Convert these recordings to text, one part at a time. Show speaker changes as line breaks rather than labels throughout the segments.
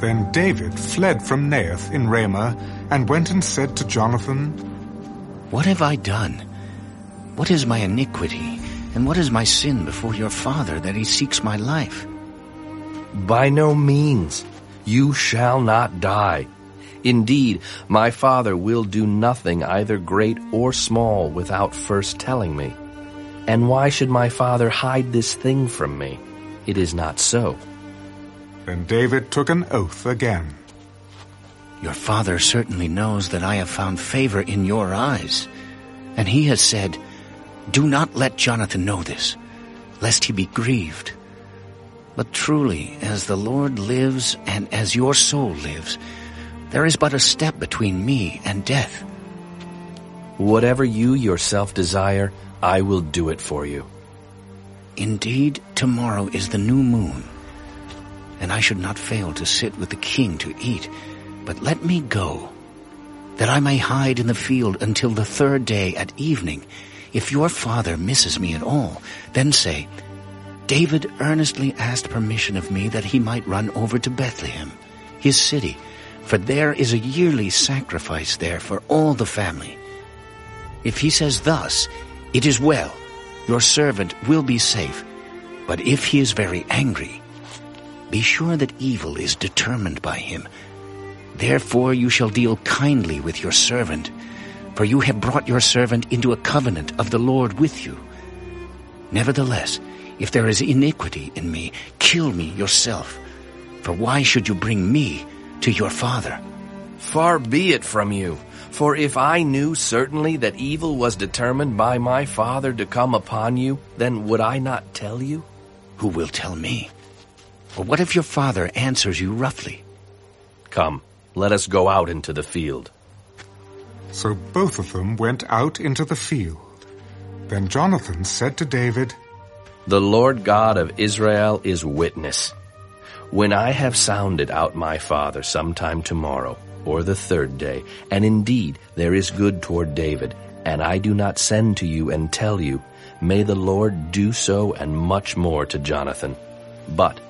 Then David fled from Naioth in Ramah and went and said to Jonathan,
What have I done? What is my iniquity? And what is my sin before your father that he seeks my life?
By no means. You shall not die. Indeed, my father will do nothing either great or small without first telling me. And why should my father hide this thing from me? It is not so.
Then David took an oath again.
Your father certainly knows that I have found favor in your eyes. And he has said, Do not let Jonathan know this, lest he be grieved. But truly, as the Lord lives and as your soul lives, there is but a step between me and death.
Whatever you yourself desire, I will do it for you.
Indeed, tomorrow is the new moon, and I should not fail to sit with the king to eat. But let me go, that I may hide in the field until the third day at evening. If your father misses me at all, then say, David earnestly asked permission of me that he might run over to Bethlehem, his city, for there is a yearly sacrifice there for all the family. If he says thus, it is well, your servant will be safe. But if he is very angry, be sure that evil is determined by him. Therefore you shall deal kindly with your servant, for you have brought your servant into a covenant of the Lord with you. Nevertheless, if there is iniquity in me, kill me yourself. For why should you bring me to your father?
Far be it from you. For if I knew certainly that evil was determined by my father to come upon you, then would I not tell you?
Who will tell me? Or what if your father answers you roughly?
Come, let us go out into the field.
So both of them went out into the field. Then Jonathan said to David,
The Lord God of Israel is witness. When I have sounded out my father sometime tomorrow, or the third day, and indeed there is good toward David, and I do not send to you and tell you, may the Lord do so and much more to Jonathan. But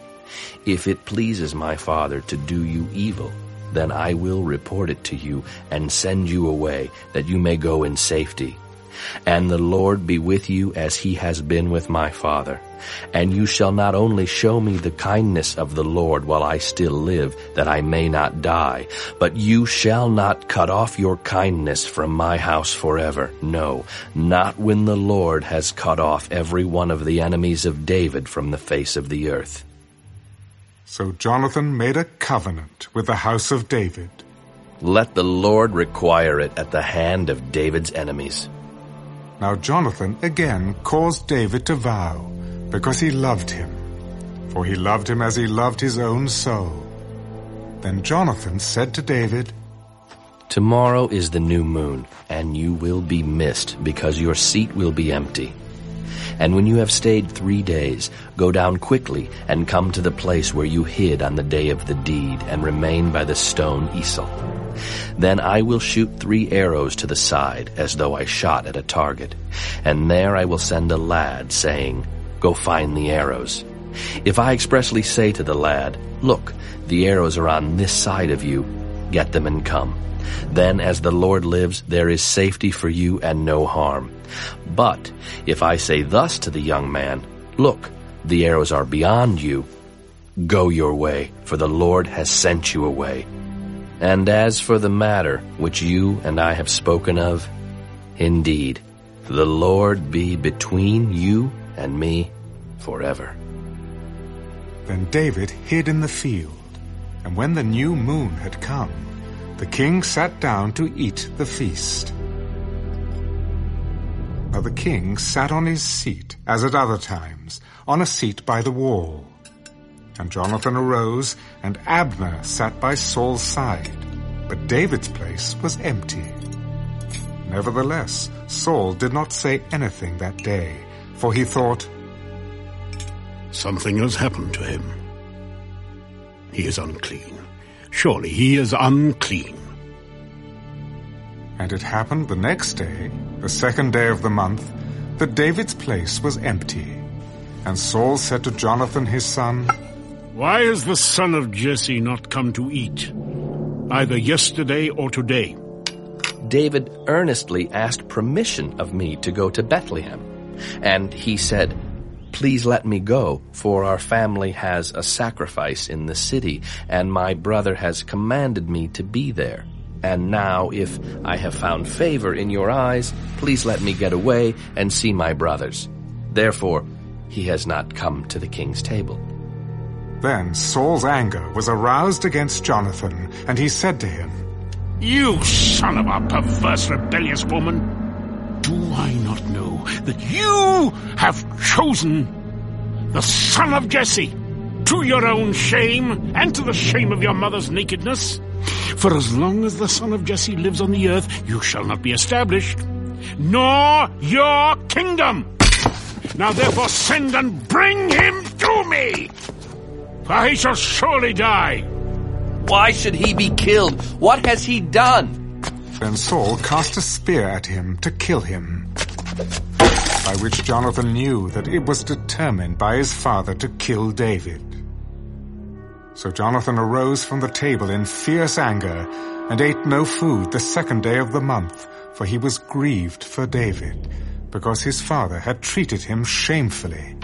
if it pleases my father to do you evil, then I will report it to you and send you away, that you may go in safety. And the Lord be with you as he has been with my father. And you shall not only show me the kindness of the Lord while I still live, that I may not die, but you shall not cut off your kindness from my house forever. No, not when the Lord has cut off every one of the enemies of David from the face of the earth.
So Jonathan made a covenant with the house of David.
Let the Lord require it at the hand of David's enemies.
Now Jonathan again caused David to vow, because he loved him. For he loved him as he loved his own soul. Then Jonathan said to David,
Tomorrow is the new moon, and you will be missed, because your seat will be empty. And when you have stayed three days, go down quickly and come to the place where you hid on the day of the deed, and remain by the stone Ezel. Then I will shoot three arrows to the side, as though I shot at a target. And there I will send a lad, saying, Go find the arrows. If I expressly say to the lad, Look, the arrows are on this side of you, get them and come. Then as the Lord lives, there is safety for you and no harm. But if I say thus to the young man, Look, the arrows are beyond you, go your way, for the Lord has sent you away. And as for the matter which you and I have spoken of, indeed, the Lord be between you and me forever.
Then David hid in the field, and when the new moon had come, the king sat down to eat the feast. The king sat on his seat, as at other times, on a seat by the wall. And Jonathan arose, and Abner sat by Saul's side, but David's place was empty. Nevertheless, Saul did not say anything that day, for he thought,
Something has happened to him. He is unclean. Surely he is unclean.
And it happened the next day, the second day of the month, that David's place was empty. And Saul said to Jonathan his son,
Why has the son of Jesse not come to eat, either yesterday or today?
David earnestly asked permission of me to go to Bethlehem. And he said, Please let me go, for our family has a sacrifice in the city, and my brother has commanded me to be there. And now, if I have found favor in your eyes, please let me get away and see my brothers. Therefore, he has not come to the king's table.
Then Saul's anger was aroused against Jonathan, and he said to him,
You son of a perverse, rebellious woman! Do I not know that you have chosen the son of Jesse to your own shame and to the shame of your mother's nakedness? For as long as the son of Jesse lives on the earth, you shall not be established, nor your kingdom. Now therefore send and bring him to me, for he shall surely die.
Why should he be killed? What has he done?
Then Saul cast a spear at him to kill him, by which Jonathan knew that it was determined by his father to kill David. So Jonathan arose from the table in fierce anger and ate no food the second day of the month, for he was grieved for David, because his father had treated him shamefully.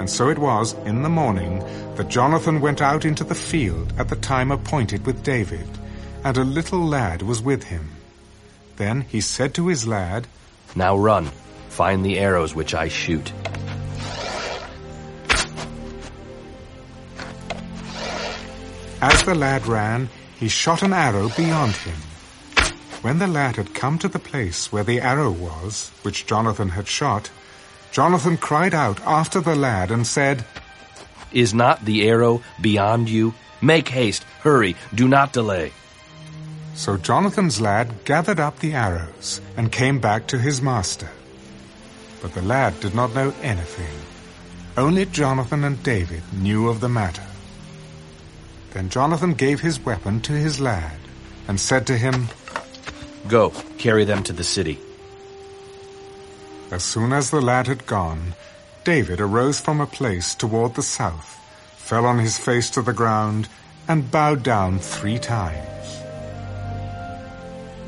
And so it was, in the morning, that Jonathan went out into the field at the time appointed with David, and a little lad was with him. Then he said to his lad,
Now run, find the arrows which I shoot.
As the lad ran, he shot an arrow beyond him. When the lad had come to the place where the arrow was, which Jonathan had shot, Jonathan cried out after the lad and said,
Is not the arrow beyond you? Make haste, hurry, do not delay.
So Jonathan's lad gathered up the arrows and came back to his master. But the lad did not know anything. Only Jonathan and David knew of the matter. Then Jonathan gave his weapon to his lad and said to him,
Go, carry them to the city.
As soon as the lad had gone, David arose from a place toward the south, fell on his face to the ground, and bowed down three times.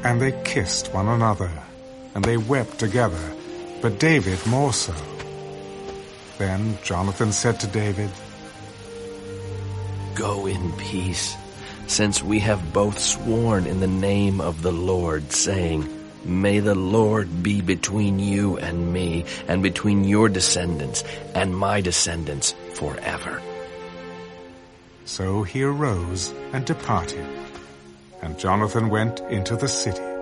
And they kissed one another, and they wept together, but David more so. Then Jonathan said to David,
Go in peace, since we have both sworn in the name of the Lord, saying, May the Lord be between you and me, and between your descendants and my descendants forever.
So he arose and departed, and Jonathan went into the city.